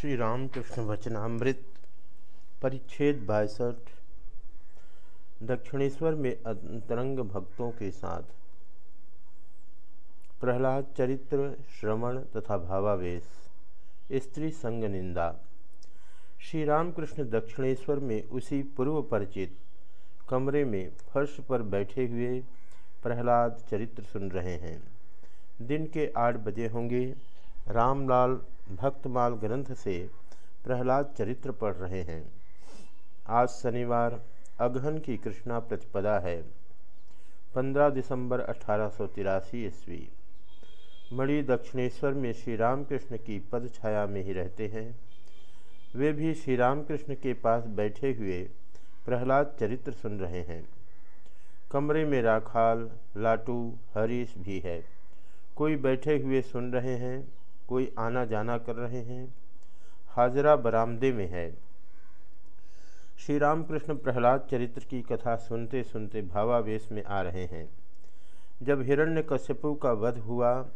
श्री रामकृष्ण वचनामृत, परिच्छेद बासठ, दक्षिणेश्वर में अंतरंग भक्तों के साथ। प्रहलाद चरित्र, श्रवण तथा भावावेश, स्त्री संग निंदा। श्री रामकृष्ण दक्षिणेश्वर में उसी पूर्व परिचित कमरे में फर्श पर बैठे हुए प्रहलाद चरित्र सुन रहे हैं। दिन के आठ बजे होंगे। रामलाल भक्तमाल ग्रंथ से प्रहलाद चरित्र पढ़ रहे हैं। आज शनिवार अगहन की कृष्णा प्रतिपदा है। 15 दिसंबर अठारह सौ तिरासी ईस्वी। मणि दक्षिणेश्वर में श्री रामकृष्ण की पद छाया में ही रहते हैं। वे भी श्री रामकृष्ण के पास बैठे हुए प्रहलाद चरित्र सुन रहे हैं। कमरे में राखाल, लाटू, हरीश भी है। कोई बैठे हुए सुन रहे हैं। कोई आना जाना कर रहे हैं। हाजरा बरामदे में है। श्री रामकृष्ण प्रहलाद चरित्र की कथा सुनते सुनते भावावेश में आ रहे हैं। जब हिरण्य कश्यपु का वध हुआ,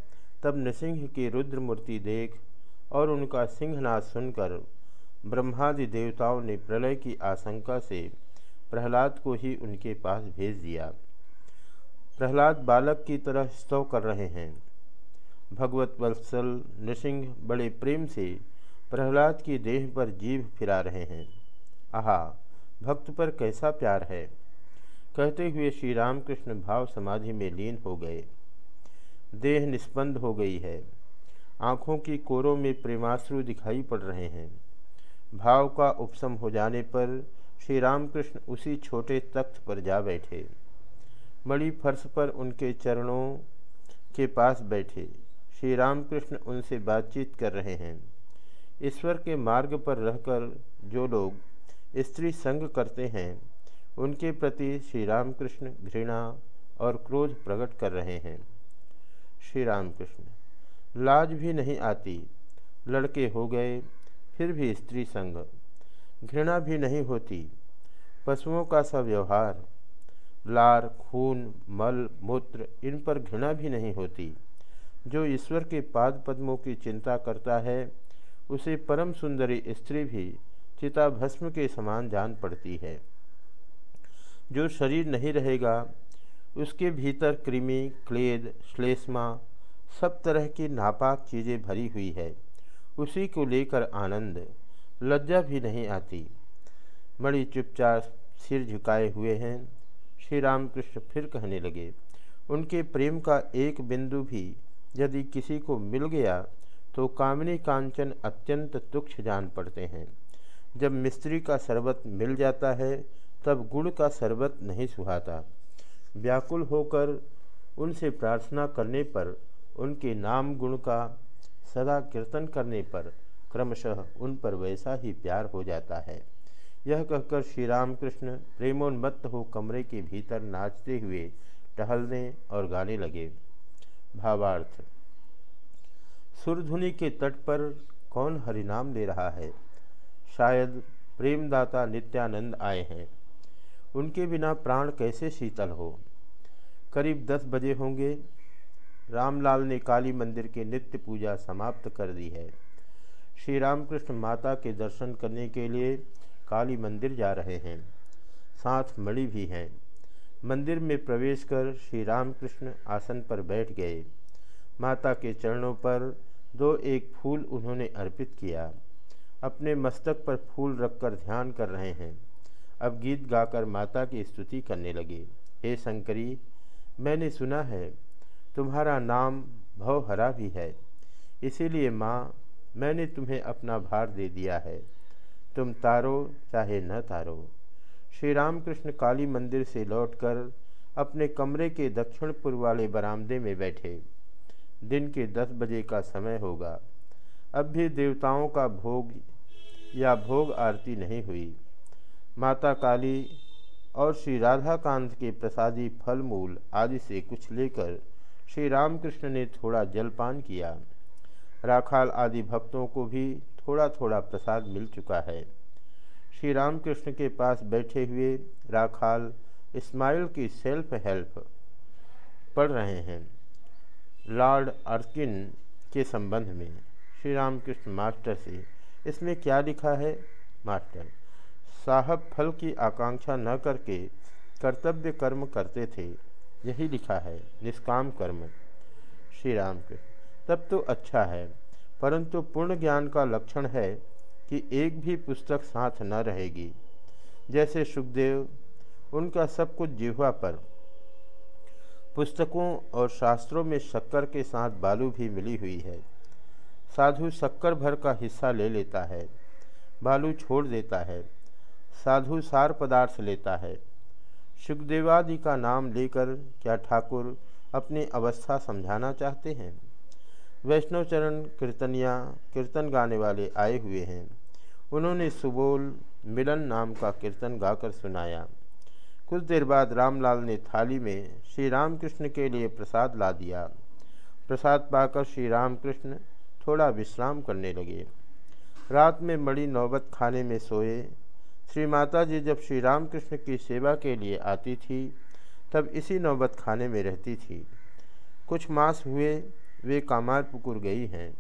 तब नृसिंह की रुद्र मूर्ति देख और उनका सिंहनाद सुनकर ब्रह्मादि देवताओं ने प्रलय की आशंका से प्रहलाद को ही उनके पास भेज दिया। प्रहलाद बालक की तरह स्तव कर रहे हैं। भगवत वत्सल नृसिंह बड़े प्रेम से प्रहलाद की देह पर जीभ फिरा रहे हैं। आहा, भक्त पर कैसा प्यार है? कहते हुए श्री रामकृष्ण भाव समाधि में लीन हो गए। देह निष्पन्द हो गई है। आँखों की कोरों में प्रेमाश्रु दिखाई पड़ रहे हैं। भाव का उपशम हो जाने पर श्री रामकृष्ण उसी छोटे तख्त पर जा बैठे। मणि फर्श पर उनके चरणों के पास बैठे। श्री रामकृष्ण उनसे बातचीत कर रहे हैं। ईश्वर के मार्ग पर रहकर जो लोग स्त्री संग करते हैं, उनके प्रति श्री रामकृष्ण घृणा और क्रोध प्रकट कर रहे हैं। श्री रामकृष्ण लाज भी नहीं आती। लड़के हो गए, फिर भी स्त्री संग। घृणा भी नहीं होती। पशुओं का सा व्यवहार। लार, खून, मल, मूत्र, इन पर घृणा भी नहीं होती। जो ईश्वर के पाद पद्मों की चिंता करता है, उसे परम सुंदरी स्त्री भी चिता भस्म के समान जान पड़ती है। जो शरीर नहीं रहेगा, उसके भीतर कृमि, क्लेद, श्लेष्मा, सब तरह की नापाक चीज़ें भरी हुई है। उसी को लेकर आनंद, लज्जा भी नहीं आती। मणि चुपचाप सिर झुकाए हुए हैं। श्री रामकृष्ण फिर कहने लगे, उनके प्रेम का एक बिंदु भी यदि किसी को मिल गया तो कामनी कांचन अत्यंत तुक्ष जान पड़ते हैं। जब मिस्त्री का शरबत मिल जाता है, तब गुड़ का शरबत नहीं सुहाता। व्याकुल होकर उनसे प्रार्थना करने पर, उनके नाम गुण का सदा कीर्तन करने पर, क्रमशः उन पर वैसा ही प्यार हो जाता है। यह कहकर श्री रामकृष्ण प्रेमोन्मत्त हो कमरे के भीतर नाचते हुए टहलने और गाने लगे। भावार्थ। सुरधुनि के तट पर कौन हरिनाम ले रहा है? शायद प्रेमदाता नित्यानंद आए हैं। उनके बिना प्राण कैसे शीतल हो? करीब दस बजे होंगे। रामलाल ने काली मंदिर के नित्य पूजा समाप्त कर दी है। श्री रामकृष्ण माता के दर्शन करने के लिए काली मंदिर जा रहे हैं। साथ मणि भी हैं। मंदिर में प्रवेश कर श्री रामकृष्ण आसन पर बैठ गए। माता के चरणों पर दो एक फूल उन्होंने अर्पित किया। अपने मस्तक पर फूल रखकर ध्यान कर रहे हैं। अब गीत गाकर माता की स्तुति करने लगे। हे शंकरी, मैंने सुना है, तुम्हारा नाम भवहरा भी है। इसीलिए माँ, मैंने तुम्हें अपना भार दे दिया है। तुम तारो चाहे न तारो। श्री रामकृष्ण काली मंदिर से लौटकर अपने कमरे के दक्षिण पूर्व वाले बरामदे में बैठे। दिन के दस बजे का समय होगा। अब भी देवताओं का भोग या भोग आरती नहीं हुई। माता काली और श्री राधाकांत के प्रसादी फल मूल आदि से कुछ लेकर श्री रामकृष्ण ने थोड़ा जलपान किया। राखाल आदि भक्तों को भी थोड़ा थोड़ा प्रसाद मिल चुका है। श्री रामकृष्ण के पास बैठे हुए राखाल इस्माइल की सेल्फ हेल्प पढ़ रहे हैं। लॉर्ड अर्किन के संबंध में श्री रामकृष्ण मास्टर से इसमें क्या लिखा है? मास्टर, साहब फल की आकांक्षा न करके कर्तव्य कर्म करते थे, यही लिखा है, निष्काम कर्म। श्री राम के तब तो अच्छा है, परंतु पूर्ण ज्ञान का लक्षण है कि एक भी पुस्तक साथ न रहेगी। जैसे सुखदेव, उनका सब कुछ जिहवा पर। पुस्तकों और शास्त्रों में शक्कर के साथ बालू भी मिली हुई है। साधु शक्कर भर का हिस्सा ले लेता है। बालू छोड़ देता है। साधु सार पदार्थ लेता है। सुखदेवादि का नाम लेकर क्या ठाकुर अपनी अवस्था समझाना चाहते हैं? वैष्णव चरण कीर्तनिया, कीर्तन गाने वाले आए हुए हैं। उन्होंने सुबोल मिलन नाम का कीर्तन गाकर सुनाया। कुछ देर बाद रामलाल ने थाली में श्री रामकृष्ण के लिए प्रसाद ला दिया। प्रसाद पाकर श्री रामकृष्ण थोड़ा विश्राम करने लगे। रात में बड़ी नौबत खाने में सोए। श्री माता जी जब श्री रामकृष्ण की सेवा के लिए आती थी, तब इसी नौबत खाने में रहती थी। कुछ मास हुए, वे कामार पुकुर गई हैं।